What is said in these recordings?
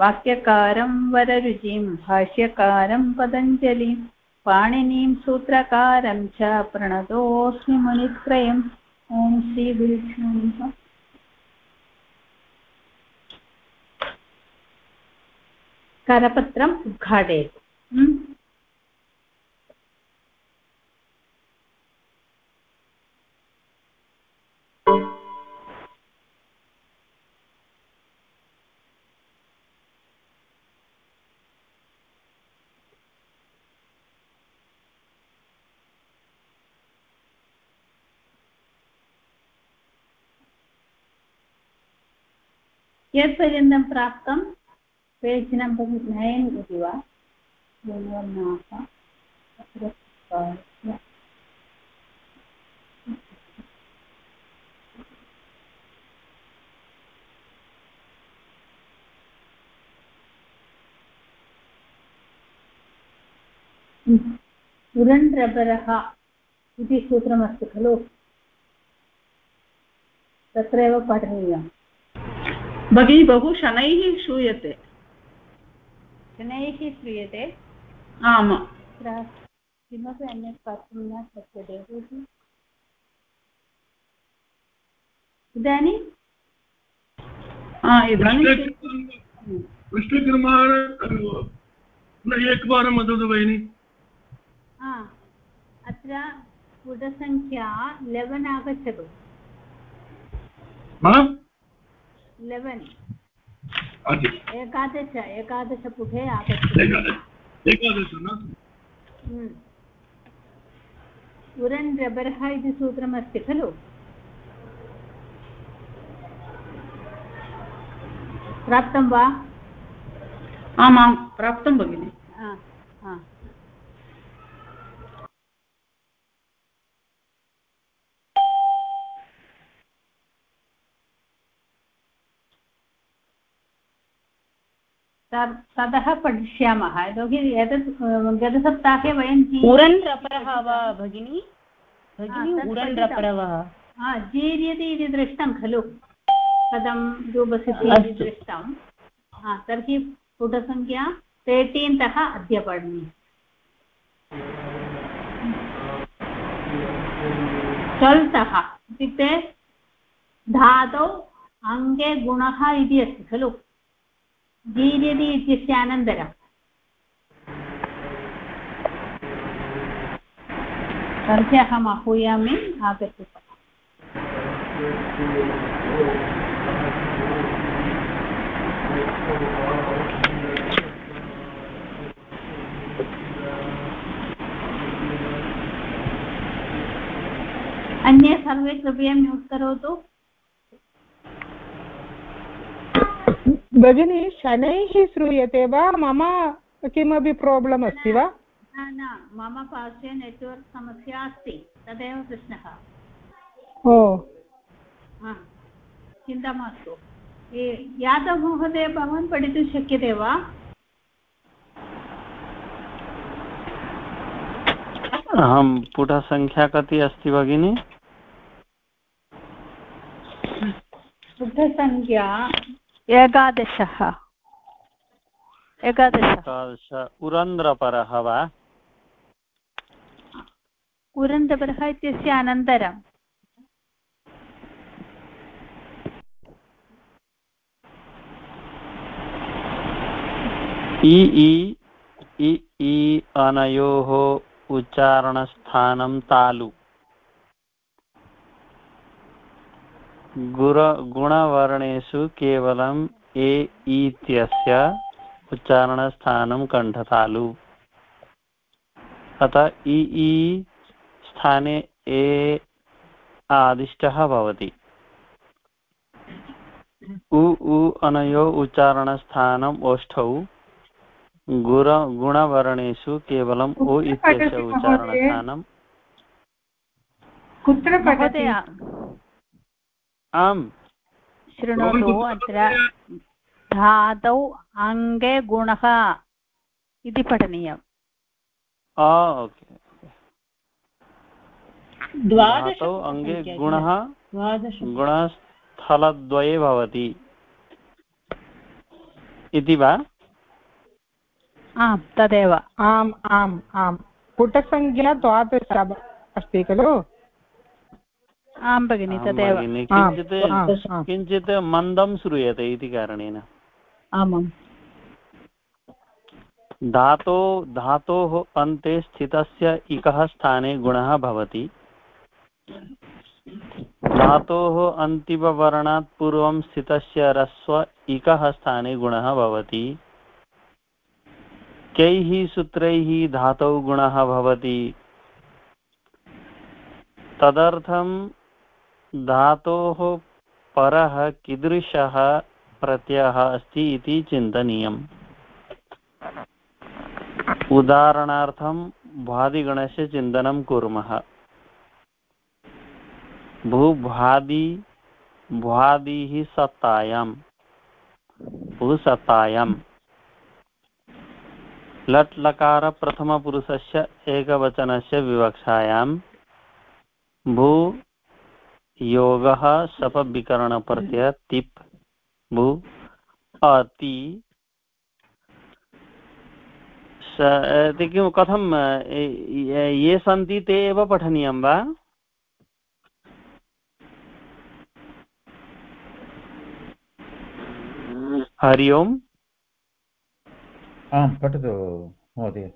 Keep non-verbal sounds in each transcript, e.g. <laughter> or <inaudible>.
वाक्यकारं वररुचिं भाष्यकारं पतञ्जलिं पाणिनीं सूत्रकारं च प्रणतोऽस्मि मुनित्रयम् ॐ श्रीगुरुभ्यो करपत्रम् उद्घाटयतु। कियत्पर्यन्तं प्राप्तं पेज् नम्बर् नैन् इति वा? उरण्ड्रबरः इति सूत्रमस्ति खलु? तत्रैव पठनीयम्। भगिनी बहु शनैः श्रूयते। शनैः श्रूयते? आम्। किमपि अन्यत् कर्तुं न शक्यते। इदानीं? एकवारं वदतु भगिनि। अत्र पुटसङ्ख्या लेवन् आगच्छतु। लेवेन् एकादश एकादशपुटे आगच्छति। हम्म। उरन् रबरः इति सूत्रमस्ति खलु? प्राप्तं वा? आमां प्राप्तं भगिनि। ततः पठिष्यामः। यतोहि एतत् गतसप्ताहे वयं उरन् रपरः वा भगिनि? उरन् रपरवः जीर्यति इति दृष्टं खलु। कथं रूपसिद्धिः इति दृष्टं। तर्हि पुटसङ्ख्या तः अद्य पठनीयम्। ट्वेल्तः इत्युक्ते धातौ अङ्गे गुणः इति अस्ति खलु। जीर्यति इत्यस्य अनन्तरं तर्हि अहम् आहूयामि आगच्छतु अन्ये सर्वे कृपया म्यूट् करोतु भगिनी शनैः श्रूयते वा? मम किमपि प्राब्लम् अस्ति वा? न न मम पार्श्वे नेट्वर्क् समस्या अस्ति तदेव प्रश्नः। ओ। चिन्ता मास्तु। यादव महोदय भवान् पठितुं शक्यते वा? अहं पुटसङ्ख्या कति अस्ति भगिनि। पुटसङ्ख्या एकादशः। एकादश। एकादश। उरन्द्रपरः वा? उरन्द्रपरः इत्यस्य अनन्तरम् इ अनयोः उच्चारणस्थानं तालु। गुर गुणवर्णेषु केवलम् ए इत्यस्य उच्चारणस्थानं कण्ठतालु। अतः इ इ स्थाने ए आदिष्टः भवति। उ उ अनयो उच्चारणस्थानम् ओष्ठौ। गुर गुणवर्णेषु केवलम् ओ इत्यस्य उच्चारणस्थानं कुत्र पठति? आम्। शृणोतु अत्र धातौ अङ्गे गुणः इति पठनीयम्। आ ओके द्वादश धातौ अङ्गे गुणः गुणस्थलद्वये भवति। इति वा? आम् तदेव। आम् आम् आम्। पुटसङ्ख्या द्वादश अस्ति खलु? आं भगिनि तदेव किञ्चित्। किञ्चित् मन्दं श्रूयते इति कारणेन। आमाम्। धातो धातोः अन्ते स्थितस्य इकः स्थाने गुणः भवति। धातोः अन्तिमवर्णात् पूर्वं स्थितस्य ह्रस्व इकः स्थाने गुणः भवति। कैः सूत्रैः धातौ गुणः भवति? तदर्थं धातोः परः कीदृशः प्रत्ययः अस्ति इति चिन्तनीयम्। उदाहरणार्थं भ्वादिगणस्य चिन्तनं कुर्मः। भूभ्वादि भ्वादिः सत्तायां भूसत्तायां लट् लकार प्रथमपुरुषस्य एकवचनस्य विवक्षायां भू योगः सपविकरणप्रत्यय तिप् भू अति किं कथं ये ये सन्ति ते एव पठनीयं वा? हरि ओम्। आं पठतु महोदय।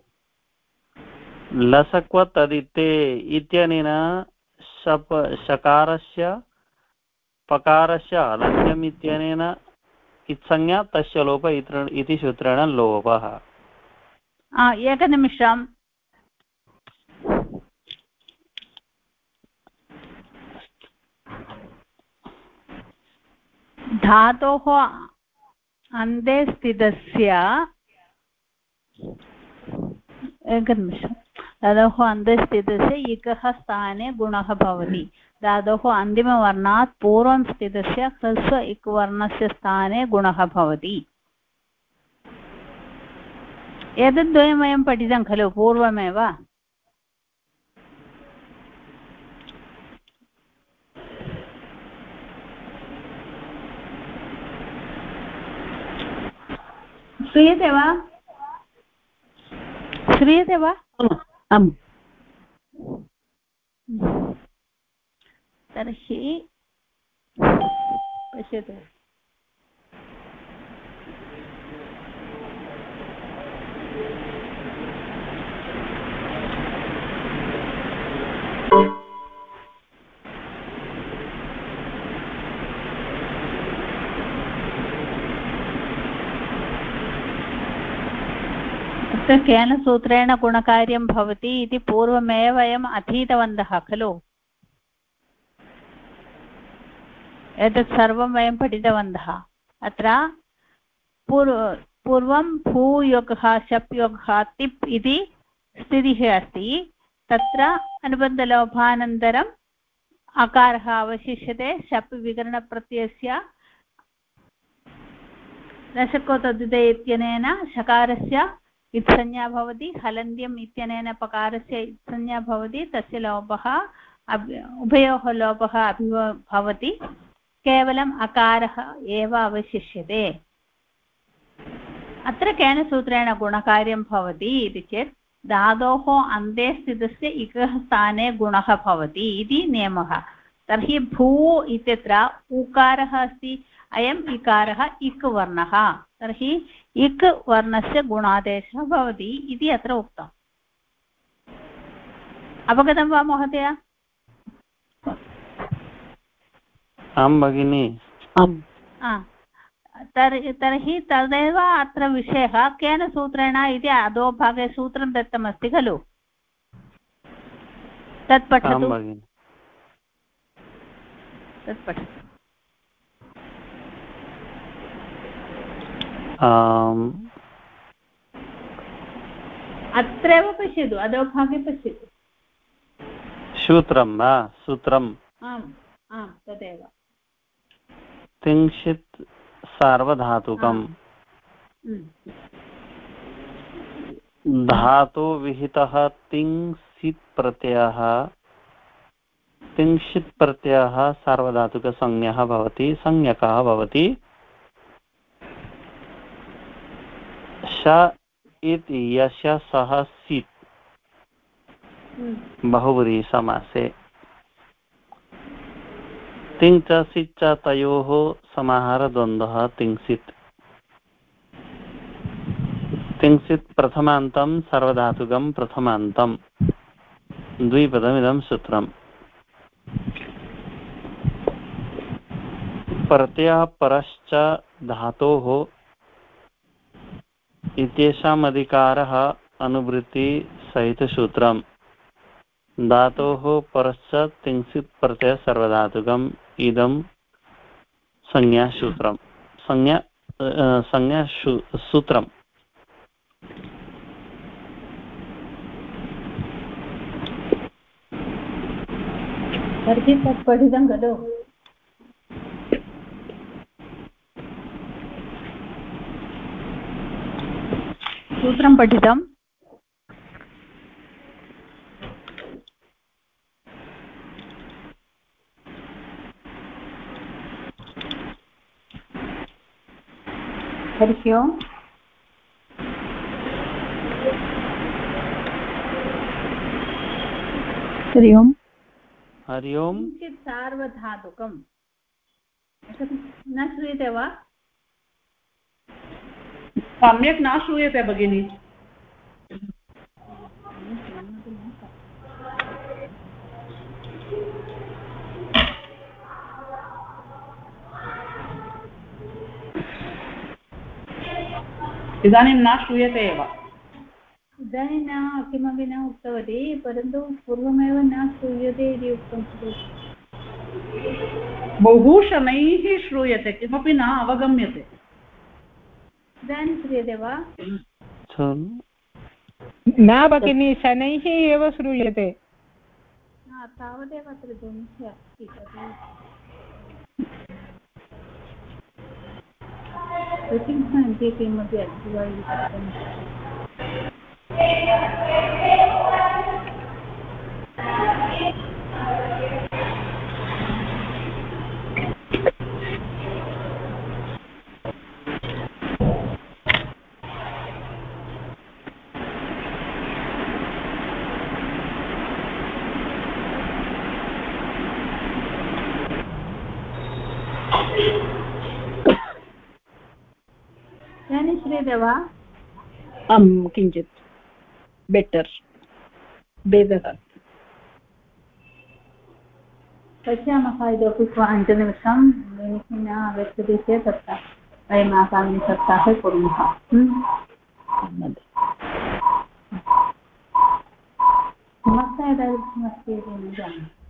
लसक्व तदिते इत्यनेन शप शकारस्य पकारस्य हलन्त्यम् इत्यनेन इत्संज्ञा तस्य लोप इति सूत्रेण लोपः। एकनिमिषम्। धातोः अन्ते स्थितस्य एकनिमिषं धातोः अन्ते स्थितस्य इकः स्थाने गुणः भवति धातोः अन्तिमवर्णात् पूर्वं स्थितस्य ह्रस्व इक् वर्णस्य स्थाने गुणः भवति एतद्वयं वयं पठितं खलु पूर्वमेव श्रूयते वा श्रूयते वा आम् तर्हि पश्यतु अत्र केन सूत्रेण गुणकार्यं भवति इति पूर्वमेव वयम् अधीतवन्तः, खलु? एतत् सर्वं वयं पठितवन्तः। अत्र पूर्व, पूर्वं भूयोगः शप् तिप् इति स्थितिः अस्ति। तत्र अनुबन्धलोभानन्तरम् अकारः अवशिष्यते, शप् विकरणप्रत्ययस्य दशको तद्धिते इत्यनेन शकारस्य इत्संज्ञा भवति, हलन्त्यम् इत्यनेन पकारस्य इत्संज्ञा भवति, तस्य लोपः उभयोः लोपः अभि भवति, केवलम् अकारः एव अवशिष्यते। अत्र केन सूत्रेण गुणकार्यं भवति इति चेत्, धातोः अन्ते स्थितस्य इकः स्थाने गुणः भवति इति नियमः। तर्हि भू इत्यत्र उकारः अस्ति अयम् इकारः इक् वर्णः। तर्हि इक् वर्णस्य गुणादेशः भवति इति अत्र उक्तम्। अवगतं वा महोदय? आं भगिनि। आम्। तर्हि तर्हि तदेव अत्र विषयः। केन सूत्रेण इति अधोभागे सूत्रं दत्तमस्ति खलु? तत् पठतु। तत् पठतु। अत्रैव पश्यतु अधोभागे पश्यतु। सूत्रं वा? सूत्रम् आम् आम् तदेव। तिंशित् सार्वधातुकम्। धातुविहितः तिंसित् प्रत्ययः। तिंशित् प्रत्ययः सार्वधातुकसंज्ञः भवति संज्ञकः भवति। इति यश सः सित् हम्म। बहुव्रीहि समासे। तिङ् च सित् च तयोः समाहारद्वन्द्वः तिंसित् तिंसित् प्रथमान्तं सर्वधातुकं प्रथमान्तं। द्विपदमिदं सूत्रम्। प्रत्ययः परश्च धातोः इत्येषाम् अधिकारः अनुवृत्तिसहितसूत्रम्। धातोः परश्च तिंसित् प्रत्ययः सर्वधातुकम्, इदं संज्ञासूत्रम्। संज्ञा संज्ञा सूत्रम्। तर्हि तत् पठितं खलु। सूत्रं पठितम् हरिः ओम्. हरि ओम्. हरि ओम्. किञ्चित् सार्वधातुकम्। न श्रूयते वा? सम्यक् न श्रूयते भगिनि। इदानीं न श्रूयते एव। इदानीं न किमपि न उक्तवती परन्तु पूर्वमेव न श्रूयते इति उक्तं खलु। बहु शनैः श्रूयते किमपि न अवगम्यते। इदानीं श्रूयते वा न भगिनि शनैः एव श्रूयते तावदेव अत्र ध्वनिः किमपि अस्ति वा श्रूयते वा आं किञ्चित्. बेटर् भेदः पश्यामः इतोपि पञ्चनिमिषं निमिषं न आगच्छति चेत् तत्र वयम् आगामिनि सप्ताहे कुर्मः। हम्म? समस्या एतादृशमस्ति इति न जानामि।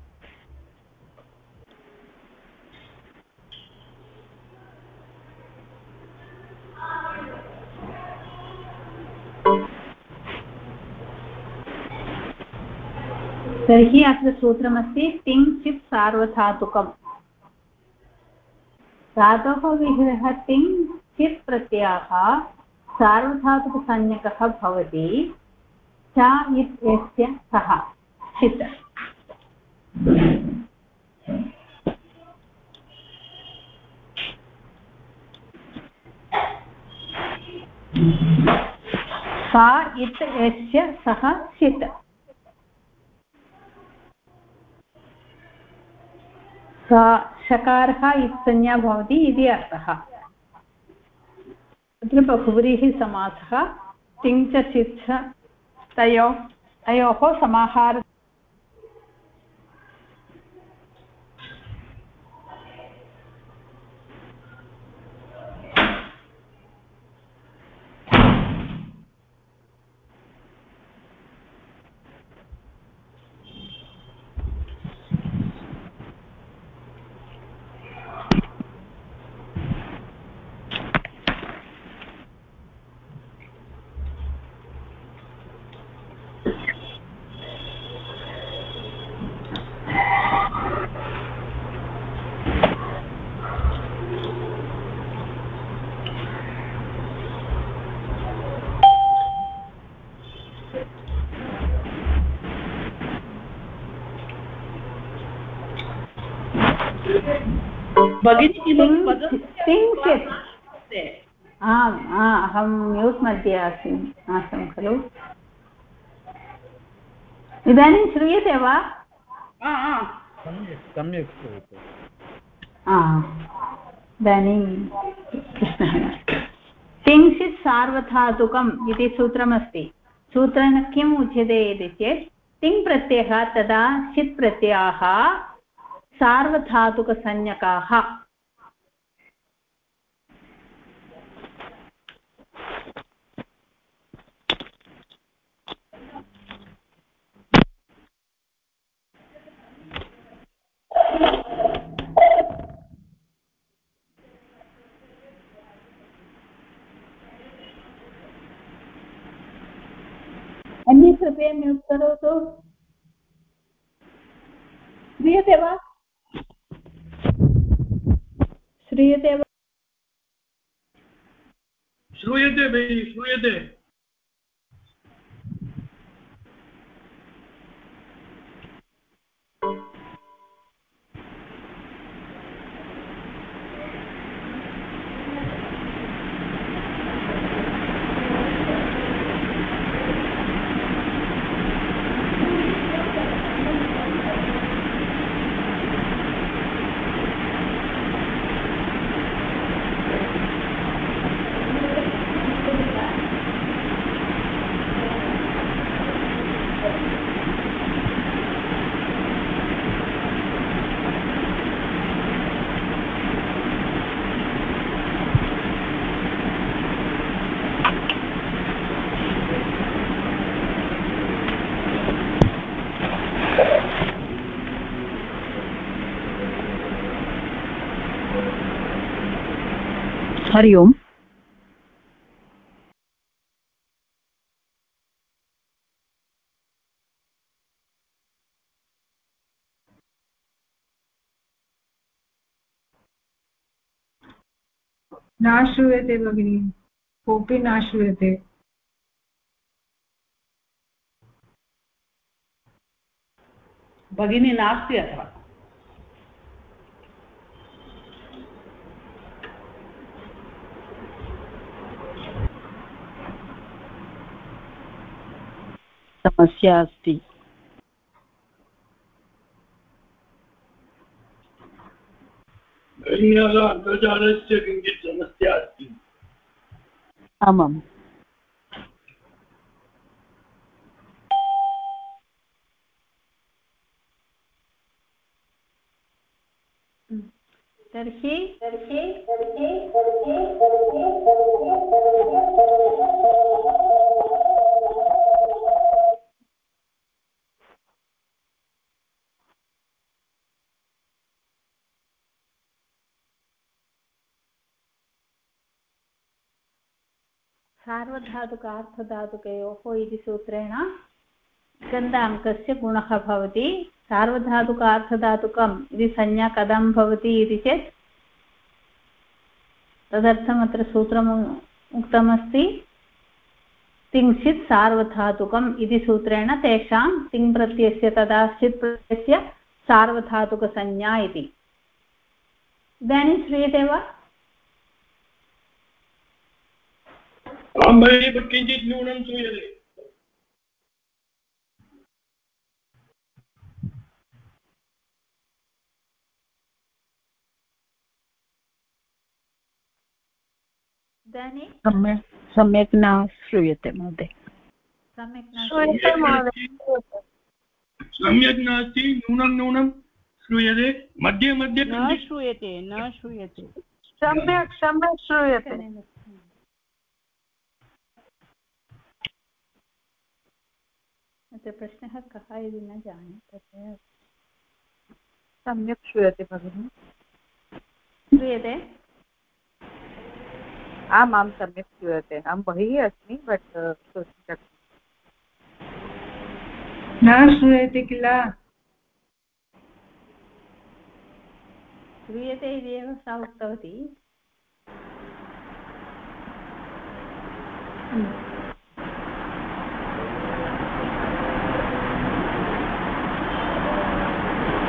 तर्हि अत्र सूत्रमस्ति तिङ् सार्वधातुकम्। धातोः विग्रहः तिङ् चित् प्रत्ययः, सार्वधातुकसंज्ञकः भवति। च इत्यस्य सः, चित्। सा इत् यस्य सः, चित्। सा शकारः इत्संज्ञा भवति इति अर्थः। अत्र बहुव्रीः समासः तिङ्च चिच्छ तयोः तयोः समाहार भगिनी किमपि किञ्चित् आम् अहं म्यूट् मध्ये आसम् आसं खलु इदानीं श्रूयते वा आ, आ, सम्यक् श्रूयते इदानीं प्रश्नः किञ्चित् सार्वधातुकम् इति सूत्रमस्ति। सूत्रेण किम् उच्यते इति चेत् तिङ् प्रत्ययः तदा चित् प्रत्ययाः सार्वधातुकसंज्ञकाः। अन्ये कृपया म्यूट् करोतु। श्रूयते वा? श्रूयते वा श्रूयते भगिनि श्रूयते। हरि ओम्। न श्रूयते भगिनि। कोऽपि न श्रूयते भगिनी नास्ति अत्र समस्या अस्ति अन्तर्जालस्य किञ्चित् समस्या अस्ति आमाम् तर्हि सार्वधातुकार्थधातुकयोः इति सूत्रेण गन्धाङ्कस्य गुणः भवति। सार्वधातुकार्थधातुकम् इति संज्ञा कथं भवति इति चेत् तदर्थम् अत्र सूत्रम् उक्तमस्ति। सार्वधातुकम् इति सूत्रेण तेषां तिङ् प्रत्ययस्य तदा चित् प्रत्ययस्य सार्वधातुकसंज्ञा इति। इदानीं श्रूयते वा? आं भगिनि किञ्चित् न्यूनं श्रूयते सम्यक् न श्रूयते महोदय सम्यक् नास्ति न्यूनं न्यूनं श्रूयते मध्ये मध्ये न श्रूयते न श्रूयते सम्यक् सम्यक् श्रूयते अत्र प्रश्नः कः इति न जाने तत्र सम्यक् श्रूयते भगिनि। श्रूयते? आम् आं सम्यक् श्रूयते। अहं बहिः अस्मि बट् श्रोतुं शक्नोमि। न श्रूयते किल? श्रूयते इति एव सा उक्तवती।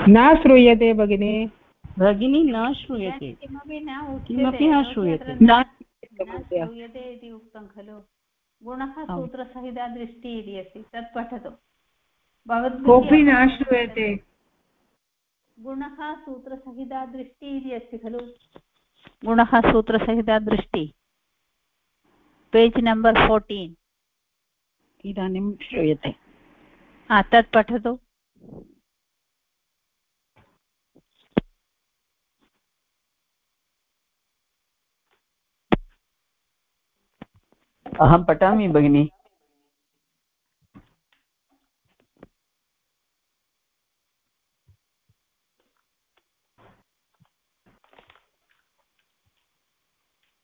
न श्रूयते भगिनि। भगिनी न श्रूयते। किमपि न श्रूयते। न श्रूयते इति उक्तं खलु। गुणः सूत्रसहिता दृष्टिः इति अस्ति। तत् पठतु। कोऽपि न श्रूयते। गुणः सूत्रसहिता दृष्टिः इति अस्ति खलु। गुणः सूत्रसहिता दृष्टि। Page number fourteen. इदानीं श्रूयते। तत् पठतु। अहं पठामि भगिनि।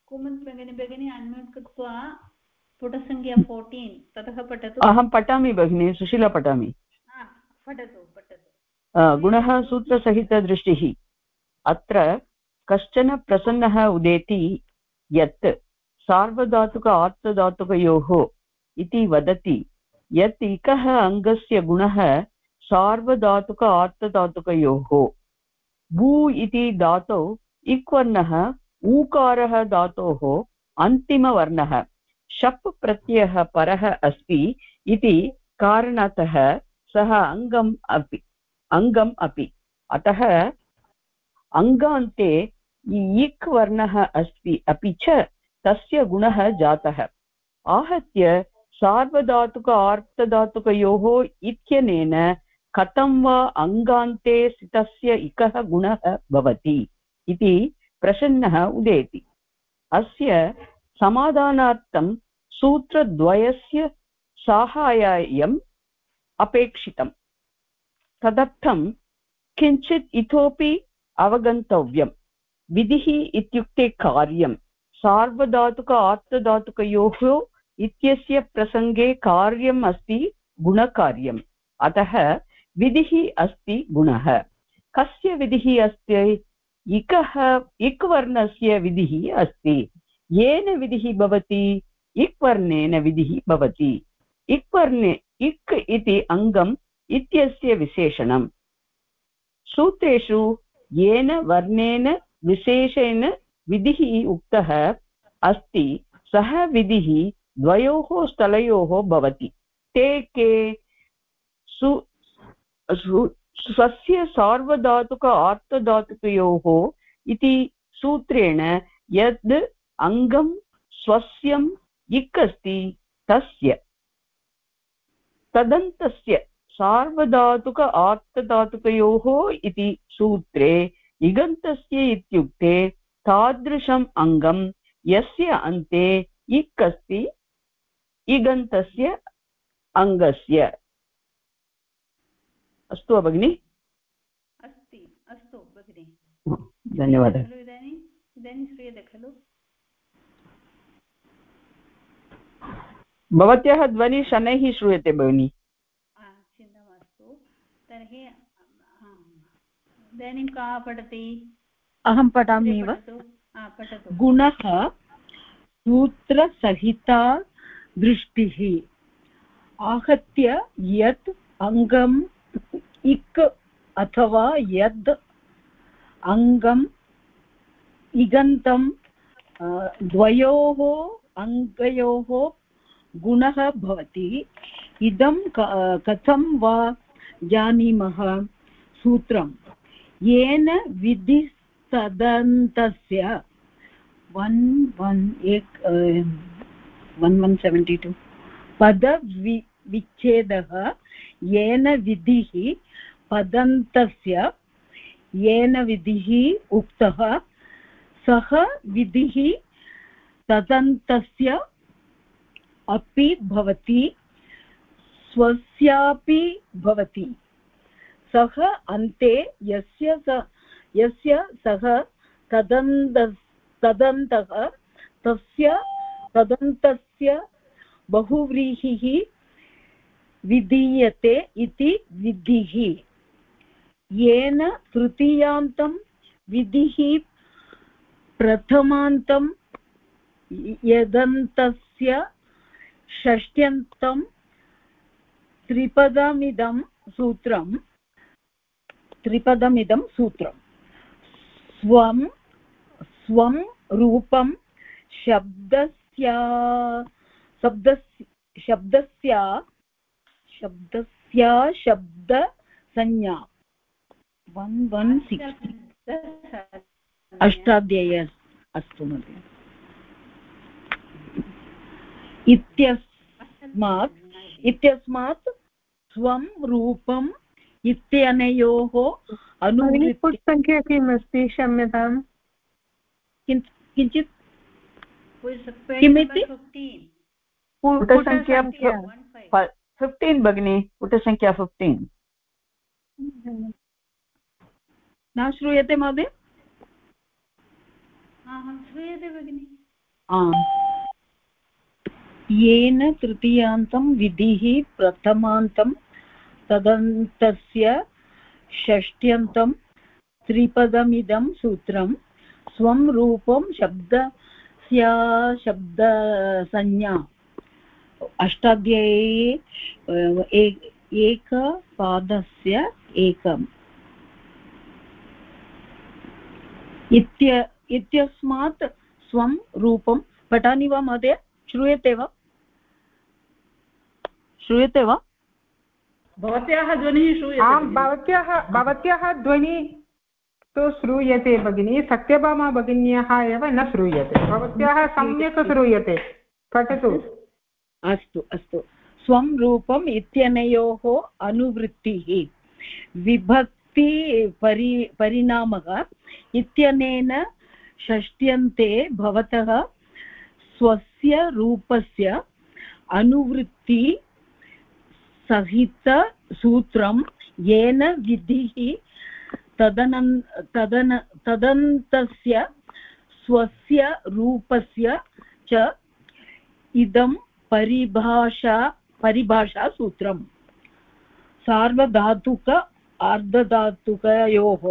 कुमुद् भगिनी भगिनी अन्म्यूट् कृत्वा पुटसङ्ख्या फोर्टीन् ततः पठतु। अहं पठामि भगिनि सुशीला पठामि। हा, पठतु पठतु। गुणः सूत्रसहितदृष्टिः। अत्र कश्चन प्रसन्नः उदेति यत् सार्वधातुक आर्तधातुकयोः इति वदति। यत् इकः अङ्गस्य गुणः सार्वधातुक आर्तधातुकयोः भू इति धातौ इक्वर्णः, ऊकारः धातोः अन्तिमवर्णः। शप् प्रत्ययः परः अस्ति इति कारणतः सः अङ्गम् अपि अङ्गम् अपि। अतः अङ्गान्ते इक् वर्णः अस्ति, अपि च तस्य गुणः जातः। आहत्य सार्वधातुक आर्तधातुकयोः इत्यनेन कथं वा अङ्गान्ते स्थितस्य इकः गुणः भवति इति प्रसन्नः उदेति। अस्य समाधानार्थं सूत्रद्वयस्य साहाय्यम् अपेक्षितम्। तदर्थं किञ्चित् इतोपि अवगन्तव्यम्। विधिः इत्युक्ते कार्यम्। सार्वधातुक आर्तधातुकयोः इत्यस्य प्रसङ्गे कार्यम् अस्ति गुणकार्यम्। अतः विधिः अस्ति गुणः। कस्य विधिः अस्ति? इकः इक् वर्णस्य विधिः अस्ति। येन विधिः भवति? इक् वर्णेन विधिः भवति। इक् वर्णे इक् इति अङ्गम् इत्यस्य विशेषणम्। सूत्रेषु येन वर्णेन विशेषेण विधिः उक्तः अस्ति, सः विधिः द्वयोः स्थलयोः भवति। ते के? सु स्वस्य सार्वधातुक आर्तधातुकयोः इति सूत्रेण यद् अङ्गं स्वस्यम् इक् अस्ति तस्य, तदन्तस्य सार्वधातुक आर्तधातुकयोः इति सूत्रे, इगन्तस्य इत्युक्ते तादृशम् अङ्गं यस्य अन्ते इक् अस्ति इगन्तस्य अङ्गस्य। अस्तु वा भगिनि? अस्ति अस्तु भगिनि। धन्यवादः। खलु इदानीम् इदानीं श्रूयते खलु। भवत्याः ध्वनिः शनैः श्रूयते भगिनि। चिन्ता मास्तु। तर्हि इदानीं का पठति? अहं पठामि वा गुणः सूत्रसहिता दृष्टिः। आहत्य यत् अङ्गम् इक् अथवा यद् अङ्गम् इगन्तं द्वयोः अङ्गयोः गुणः भवति। इदं कथं वा जानीमः सूत्रं येन विधि तदन्तस्य वन् वन् एक वन् वन् सेवेण्टि टु पदवि, विच्छेदः येन विधिः पदन्तस्य येन विधिः उक्तः। सः विधिः तदन्तस्य अपि भवति, स्वस्यापि भवति। सः अन्ते यस्य यस्य सः तदन्त तदन्तः तस्य तदन्तस्य बहुव्रीहिः विधीयते इति विधिः। येन तृतीयान्तं विधिः प्रथमान्तं यदन्तस्य षष्ट्यन्तं त्रिपदमिदं सूत्रं त्रिपदमिदं सूत्रम्। स्वं स्वं रूपं शब्दस्य शब्दस्य शब्दस्य शब्दस्य शब्दसंज्ञा। वन् वन् सिक्स् अष्टाध्यायी अस्तु महोदय। इत्यस्मात् इत्यस्मात् स्वं रूपम् इत्यनयोः अनुवृत्ति पुटसङ्ख्या किम् अस्ति क्षम्यताम्? किञ्चित् किमिति? पुटसङ्ख्या फिफ्टीन् भगिनि पुटसङ्ख्या फिफ्टीन् न श्रूयते महोदय? श्रूयते भगिनि. येन तृतीयान्तं विधिः प्रथमान्तं तदन्तस्य षष्ट्यन्तं त्रिपदमिदं सूत्रं स्वं रूपं शब्दस्य शब्दसंज्ञा। अष्टाध्यायी एकपादस्य एकम्। इत्य, इत्यस्मात् स्वं रूपं, पठामि वा महोदय? श्रूयते वा? श्रूयते वा? भवत्याः ध्वनिः श्रूयते आम् भवत्याः भवत्याः ध्वनिः तु श्रूयते भगिनी सत्यभामा भगिन्याः एव न श्रूयते। भवत्याः सम्यक् श्रूयते। पठतु। अस्तु अस्तु। स्वं रूपम् इत्यनयोः अनुवृत्तिः। विभक्ति परि परिणामः इत्यनेन षष्ट्यन्ते भवतः स्वस्य रूपस्य अनुवृत्ति सहितसूत्रं येन विधिः तदनं तदन, तदन्तस्य स्वस्य रूपस्य च इदं परिभाषा परिभाषासूत्रम् सार्वधातुक अर्धधातुकयोः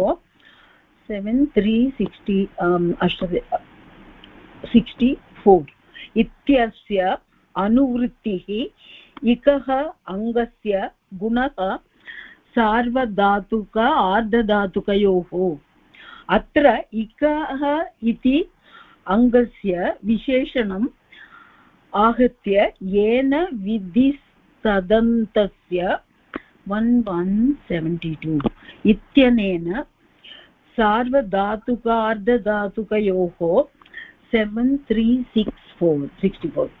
सेवेन् त्री सिक्स्टि अष्ट, सिक्स्टि फोर् इत्यस्य अनुवृत्तिः इकः अङ्गस्य गुणः सार्वधातुक आर्धधातुकयोः। अत्र इकः इति अङ्गस्य विशेषणम् आहत्य येन विधिस्तदन्तस्य वन् वन् सेवेण्टि टु इत्यनेन सार्वधातुकार्धधातुकयोः seven three six four sixty four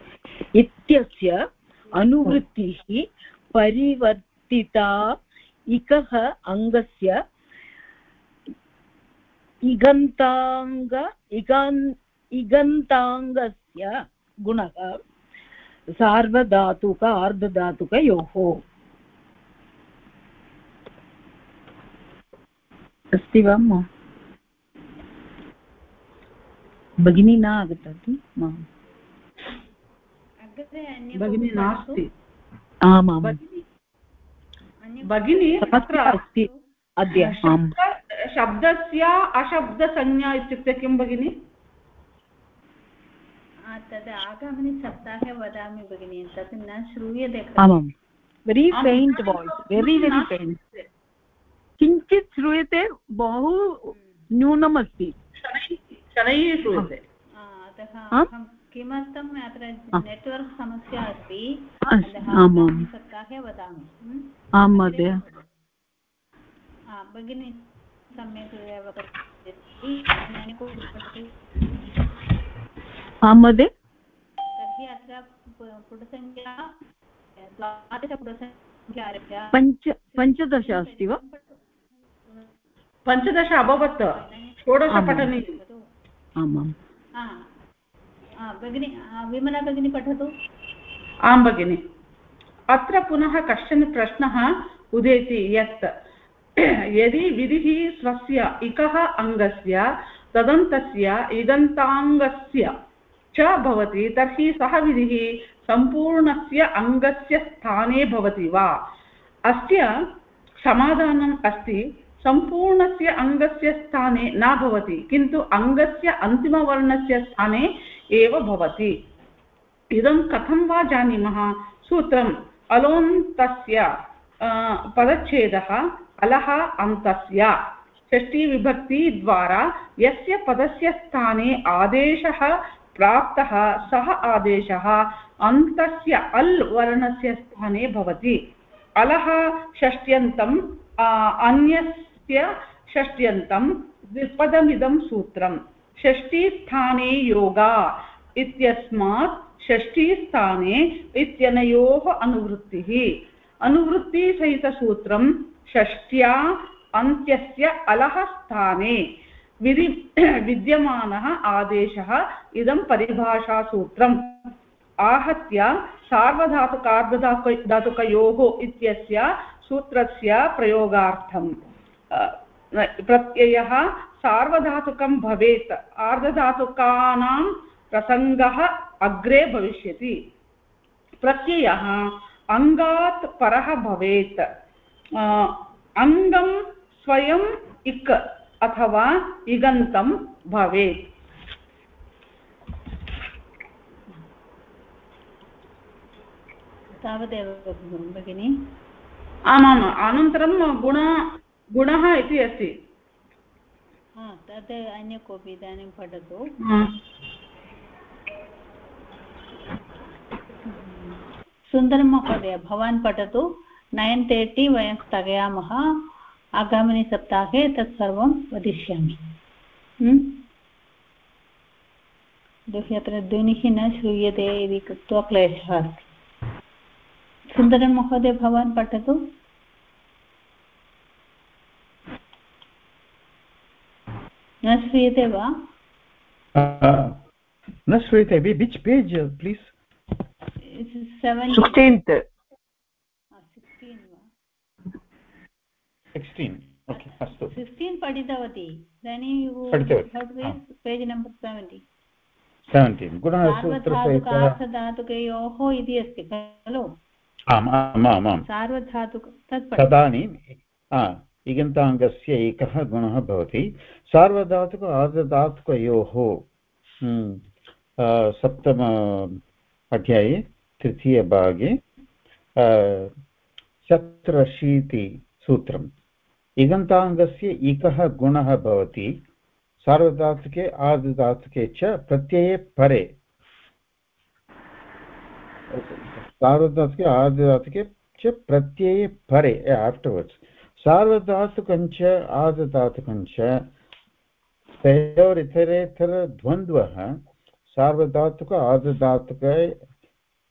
इत्यस्य अनुवृत्तिः परिवर्तिता इकः अङ्गस्य इगन्ताङ्ग, इगान्, इगन्ताङ्गस्य गुणः सार्वधातुक, आर्धधातुकयोः। अस्ति वा भगिनी न आगतवती भगिनी नास्ति। आमां भगिनी समस्या अस्ति अद्य शब्दस्य अशब्दसंज्ञा इत्युक्ते किं भगिनि? तद् आगामिनि सप्ताहे वदामि भगिनि तत् न श्रूयते आमां very faint voice very very faint किञ्चित् श्रूयते बहु न्यूनमस्ति। शनैः श्रूयते। अतः किमर्थम् अत्र नेट्वर्क् समस्या अस्ति? आमां सप्ताहे वदामि। आं महोदय। भगिनी सम्यक् एव आं महोदय। तर्हि अत्र पुटसङ्ख्या द्वादशपुटसङ्ख्या आरभ्य। पञ्च पञ्चदश अस्ति वा? पञ्चदश अभवत्। षोडश पठनीयम् आमाम् भगिनि विमला भगिनी पठतु? आं भगिनि। अत्र पुनः कश्चन प्रश्नः उदेति यत्, यदि विधिः स्वस्य इकः अङ्गस्य, तदन्तस्य इदन्ताङ्गस्य च भवति, तर्हि सः विधिः सम्पूर्णस्य अङ्गस्य स्थाने भवति वा? अस्य समाधानम् अस्ति। सम्पूर्णस्य अङ्गस्य स्थाने न भवति, किन्तु अङ्गस्य अन्तिमवर्णस्य स्थाने एव भवति। इदं कथं वा जानीमः? सूत्रम् अलोन्तस्य पदच्छेदः, अलः अन्तस्य षष्टिविभक्तिद्वारा यस्य पदस्य स्थाने आदेशः प्राप्तः, सः आदेशः अन्तस्य अल् वर्णस्य स्थाने भवति। अलः षष्ट्यन्तम् अन्यस्य षष्ट्यन्तं द्विपदमिदं सूत्रम्। षष्टिस्थाने योगा इत्यस्मात् षष्टिस्थाने इत्यनयोः अनुवृत्तिः। अनुवृत्तिसहितसूत्रं षष्ट्या अन्त्यस्य अलः स्थाने विधि <clears throat> विद्यमानः आदेशः इदं परिभाषासूत्रम्। आहत्य सार्वधातुकार्धधातुक, धातुकयोः इत्यस्य सूत्रस्य प्रयोगार्थम्। प्रत्ययः सार्वधातुकं भवेत्। आर्धधातुकानां प्रसङ्गः अग्रे भविष्यति। प्रत्ययः अङ्गात् परः भवेत्। अङ्गं स्वयम् इक् अथवा इगन्तं भवेत्। तावदेव भगिनि। आमाम् अनन्तरं गुण गुणः इति अस्ति। तत् अन्य कोऽपि इदानीं पठतु। सुन्दरं महोदय भवान् पठतु। नैन् तर्टि वयं स्थगयामः। आगामिनि सप्ताहे तत् सर्वं वदिष्यामि। यतोहि अत्र ध्वनिः न श्रूयते इति कृत्वा क्लेशः अस्ति। सुन्दरं महोदय भवान् पठतु। न श्रूयते वा? न श्रूयते which page please sixteenth sixteen okay अस्तु. सिक्स्टीन् पठितवती. इदानीं पेज् नम्बर् सेवेण्टि सेवेण्टीन् सार्वधातुकार्थधातुकयोः इति अस्ति खलु? आम् आम् आम् आम्. सार्वधातुक तदानीम् इगन्ताङ्गस्य एकः गुणः भवति। सार्वधातुक आर्धधातुकयोः सप्तम अध्याये तृतीयभागे चत्रशीतिसूत्रम् इगन्ताङ्गस्य इकः गुणः भवति, सार्वधातुके, आर्धधातुके च प्रत्यये परे। सार्वधातुके, आर्धधातुके च प्रत्यये परे आफ्टर्वर्ड्स् सार्वधातुकञ्च, आर्धधातुकञ्च तयोरितरेतरद्वन्द्वः सार्वधातुक, आर्धधातुक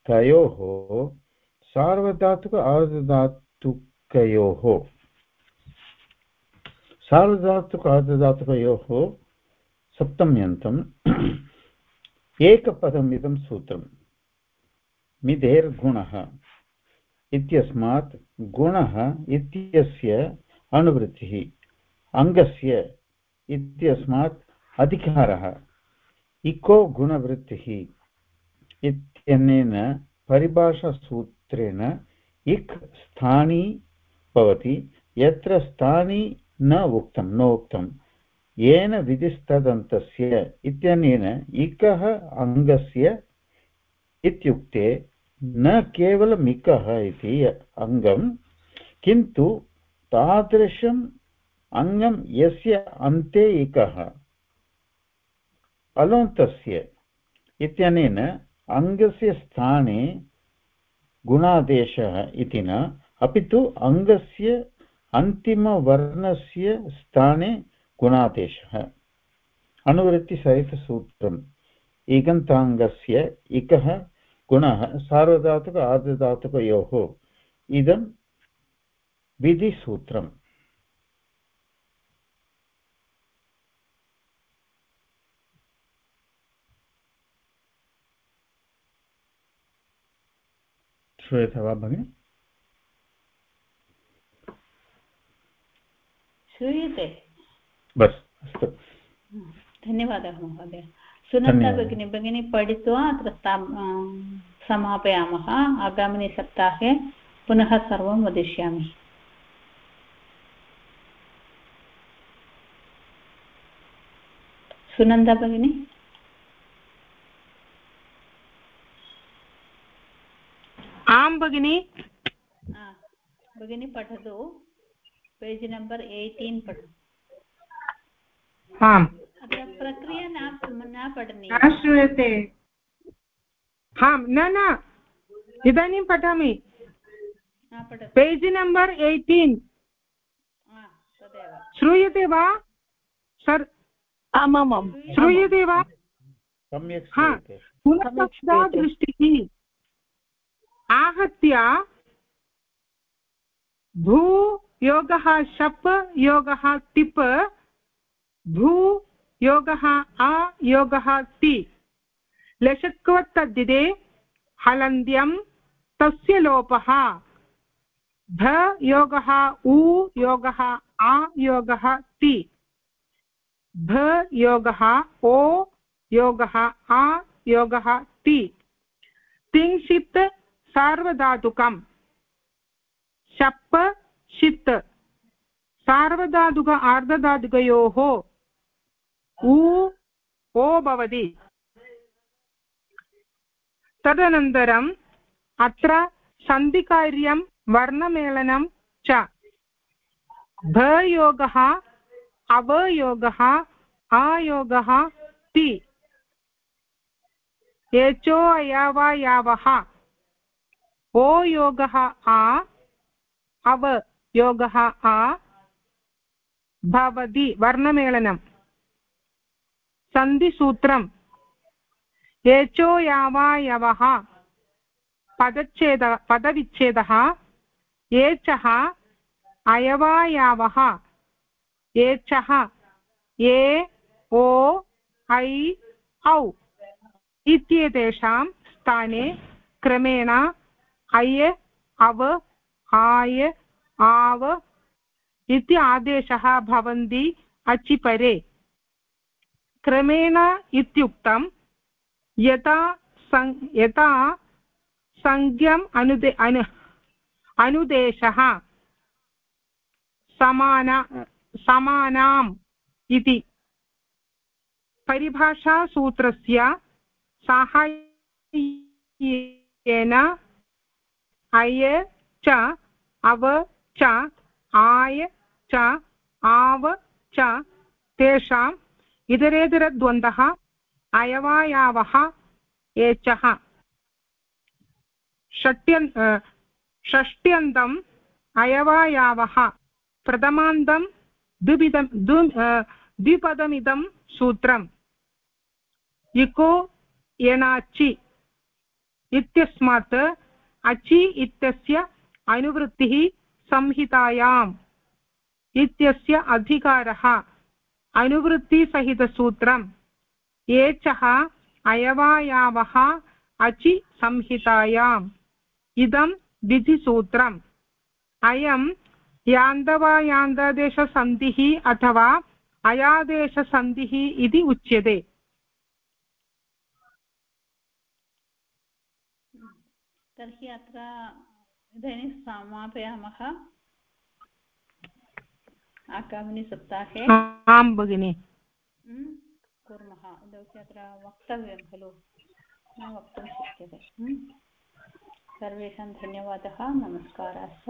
तयोः, सार्वधातुक, आर्धधातुकयोः। सार्वधातुक, आर्धधातुकयोः सप्तम्यन्तम् एकपदम् इदं सूत्रम्। मिधेर्गुणः। इत्यस्मात् गुणः इत्यस्य अनुवृत्तिः, अङ्गस्य इत्यस्मात् अधिकारः, इको गुणवृत्तिः इत्यनेन परिभाषासूत्रेण इक् स्थानी भवति, यत्र स्थानी न उक्तं, नोक्तं, येन विधिस्तदन्तस्य इत्यनेन इकः अङ्गस्य इत्युक्ते न केवलम् इकः इति अङ्गं किन्तु तादृशम् अङ्गं यस्य अन्ते इकः अलोन्तस्य इत्यनेन अङ्गस्य स्थाने गुणादेशः इति न अपि तु अङ्गस्य अन्तिमवर्णस्य स्थाने गुणादेशः अनुवृत्तिसहितसूत्रम् इगन्ताङ्गस्य इकः गुणः सार्वधातुक आर्धधातुकयोः इदं विधिसूत्रम्। श्रूयते वा भगिनि? श्रूयते। बस् अस्तु। धन्यवादः महोदय। सुनन्दा भगिनी भगिनी पठित्वा अत्र समापयामः। आगामिनि सप्ताहे पुनः सर्वं वदिष्यामि। सुनन्दा भगिनी? आं भगिनि। भगिनी पठतु। पेज् नम्बर् एय्टीन् पठतु। आम्। अत्र प्रक्रिया न न पठनीया न श्रूयते आं न न। इदानीं पठामि। पेज् नम्बर् एय्टीन् श्रूयते वा सर् आमामां श्रूयते। वा हा गुणशब्दा दृष्टिः आहत्य भू योगः शप् योगः तिप् भू योगः अ योगः ति लशक्वत्तद्दिदे हलन्द्यं तस्य लोपः। ध योगः उ, योगः आ, योगः ति। भ, योगः ओ, योगः आ, योगः ति। तिंशित्, सार्वधातुकम्। शप् षित् सार्वधातुक, आर्धधातुकयोः। उ, ओ भवति। तदनन्तरम् अत्र सन्धिकार्यं, वर्णमेलनं च। भयोगः, अवयोगः, आयोगः, ति। एचो अयावयावः ओ योगः, आ। अव आ। भवति वर्णमेलनं सन्धिसूत्रम् एचो यावायवः पदच्छेद पदविच्छेदः एचः अयवायावः एचः ए ओ ऐ औ इत्येतेषां स्थाने क्रमेण अय अव आय आव इति आदेशः भवन्ति अचिपरे क्रमेण इत्युक्तं यथा सं यथा संज्ञम् अनुदे, अनु, अनुदेशः, समान, समानाम् इति। परिभाषासूत्रस्य साहाय्येन अय च, अव च, आय च, आव च, तेषाम् इतरेतरद्वन्द्वः अयवायावः, एचः। षट्यन् षष्ट्यन्तम्, अयवायावः प्रथमान्तं द्विविधं द्वि द्विपदमिदं सूत्रम्। इको एणाचि इत्यस्मात् अचि इत्यस्य अनुवृत्तिः संहितायाम् इत्यस्य अधिकारः। अनुवृत्तिसहितसूत्रम्। एचः अयवायावः अचि संहितायाम् इदं विधिसूत्रम्। अयं यान्दवायान्दादेशसन्धिः अथवा अयादेशसन्धिः इति उच्यते। तर्हि अत्र इदानीं समापयामः। आगामिनि सप्ताहे। आं भगिनि। कुर्मः। इतोपि अत्र वक्तव्यं खलु। न वक्तुं शक्यते। सर्वेषां धन्यवादः। नमस्काराश्च